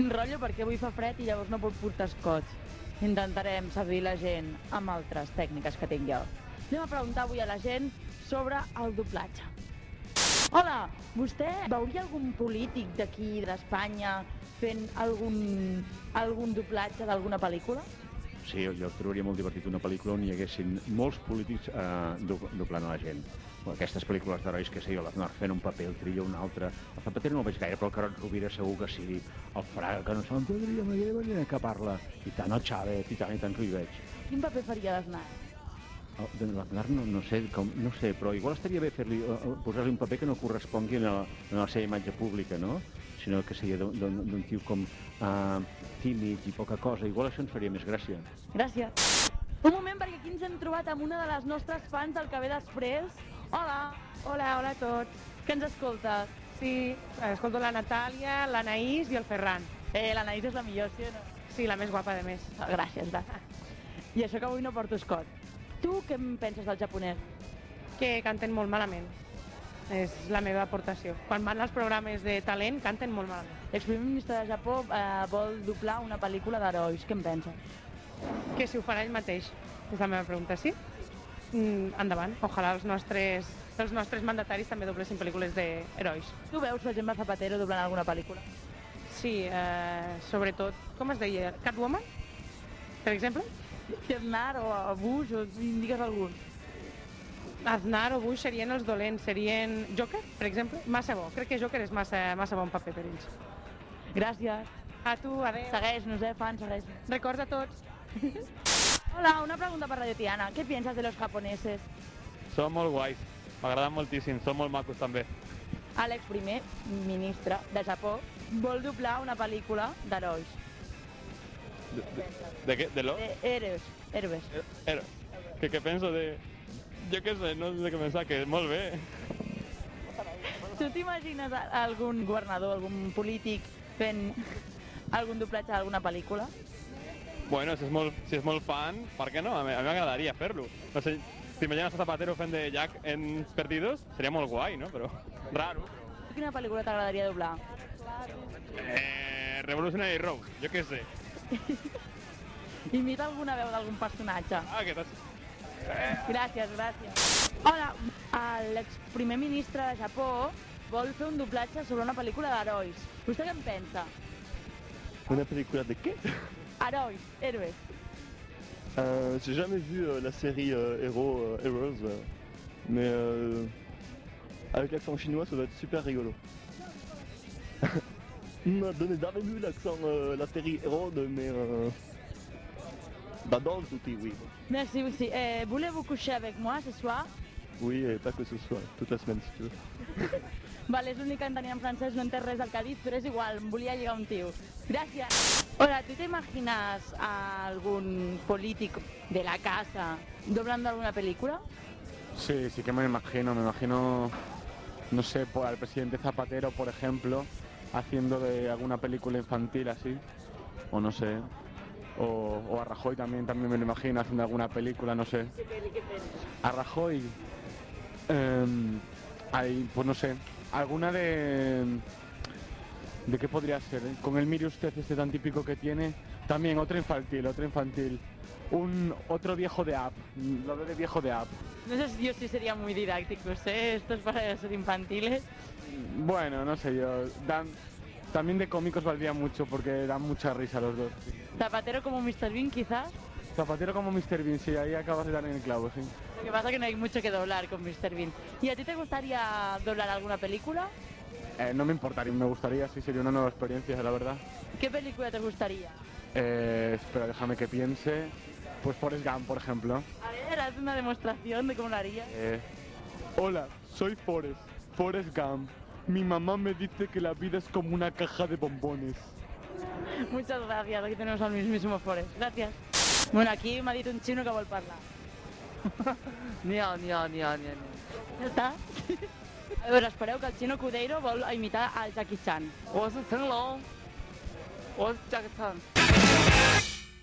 Quin rotllo perquè avui fa fred i llavors no puc portar escots. Intentarem servir la gent amb altres tècniques que tingueu. Anem a preguntar avui a la gent sobre el doblatge. Hola, vostè veuria algun polític d'aquí d'Espanya fent algun, algun doblatge d'alguna pel·lícula? Sí, jo trobaria molt divertit una pel·lícula on hi haguessin molts polítics eh, do- doblant a la gent. O aquestes pel·lícules d'herois que sé jo, l'Aznar fent un paper, el Trillo un altre. El Zapatero no el veig gaire, però el Carot Rovira segur que sí. El Fraga, que no se m'entendria mai manera que parla. I tant el Chávez, i tant, i tant que hi veig. Quin paper faria d'Aznar? El- De l'Aznar no, no, sé, com, no sé, però igual estaria bé fer-li, eh, eh, posar-li un paper que no correspongui a la, a la seva imatge pública, no? Sinó que sigui d'un- tio com uh, tímid i poca cosa. Igual això ens faria més gràcia. Gràcies. Un moment, perquè aquí ens hem trobat amb una de les nostres fans del que ve després. Hola, Hola, hola a tots. que ens escoltes? Sí, escolto la Natàlia, l'Anaïs i el Ferran. Eh, l'Anaïs és la millor, sí o no? Sí, la més guapa de més. Ah, Gràcies, gràcies. I això que avui no porto escot. Tu què en penses del japonès? Que canten molt malament. És la meva aportació. Quan van als programes de talent, canten molt malament. L'exprimer ministre de Japó eh, vol doblar una pel·lícula d'herois. Què en penses? Que si ho farà ell mateix, és la meva pregunta, sí? Mm, endavant. Ojalà els nostres, els nostres mandataris també doblessin pel·lícules d'herois. Tu veus, per exemple, Zapatero doblant alguna pel·lícula? Sí, eh, sobretot, com es deia? Catwoman? Per exemple? Aznar o Bush, o digues algun. Aznar o Bush serien els dolents, serien Joker, per exemple? Massa bo, crec que Joker és massa, massa bon paper per ells. Gràcies. A tu, adéu. Segueix-nos, eh, fans, segueix. Records a tots. Hola, una pregunta per Radio Tiana. Què piensas de los japoneses? Són molt guais, m'agraden moltíssim, són molt macos també. Àlex primer ministre de Japó vol doblar una pel·lícula d'herois. De, de, de què? De lo? De héroes, héroes. Era, que, què penso de... Jo què sé, no sé què pensar, que molt bé. Tu t'imagines algun governador, algun polític fent algun doblatge d'alguna pel·lícula? Bueno, si és molt, si és molt fan, per què no? A mi a mi m'agradaria fer-lo. No sé, t'imagines a Zapatero fent de Jack en Perdidos? Seria molt guai, no? Però raro. Quina pel·lícula t'agradaria doblar? Eh, Revolutionary Road, jo què sé. Imita alguna veu d'algun personatge. Ah, que t'has... Gràcies, gràcies. Hola, l'exprimer ministre de Japó vol fer un doblatge sobre una pel·lícula d'herois. Vostè què en pensa? Una pellicule de quai Herois, héroes. euh, J'ai jamais vu euh, la série euh, Hero, euh, Heroes, euh, mais avec l'accent chinois, ça doit être super rigolo. m'a donné jamais vu l'accent, la série Heroes, mais euh, j'adore tout oui. Merci aussi. Eh, Voulez-vous coucher avec moi ce soir? Oui, et pas que ce soit, toute la semaine si tu veux. Vale, és l'únic que entenia en francès, no entès res del que ha dit, però és igual, em volia lligar un tio. Gràcies. Hola, ¿tú te imaginas a algún político de la casa doblando alguna película? Sí, sí que me lo imagino, me imagino, no sé, por al presidente Zapatero, por ejemplo, haciendo de alguna película infantil así, o no sé, o, o a Rajoy también, también me lo imagino haciendo alguna película, no sé. A Rajoy, em, hay, pues no sé, alguna de... ¿De qué podría ser? eh? Con el mire usted este tan típico que tiene, también otra infantil, otra infantil. Un otro viejo de app, lo de viejo de app. No sé si yo sí sería muy didáctico, ¿eh? Esto es para ser infantiles. Bueno, no sé yo. Dan, también de cómicos valdría mucho porque dan mucha risa los dos. Zapatero como Mr. Bean, quizás. Zapatero como Mr. Bean, sí, ahí acabas de dar en el clavo, sí. Lo que pasa es que no hay mucho que doblar con Mr. Bean. ¿Y a ti te gustaría doblar alguna película? Eh, no me importaría, me gustaría, sí, sería una nueva experiencia, la verdad. ¿Qué película te gustaría? Eh, espera, déjame que piense. Pues Forrest Gump, por ejemplo. A ver, haz una demostración de cómo lo harías. Eh, Hola, soy Forrest, Forrest Gump. Mi mamá me dice que la vida es como una caja de bombones. Muchas gracias, aquí tenemos al mismísimo Forest. Gracias. Bueno, aquí m'ha dit un xino que vol parlar. Niao, niao, niao, niao. Ja està? A veure, espereu que el xino Cudeiro vol imitar el Jackie Chan. 我是成龙，我是 Jack Chan。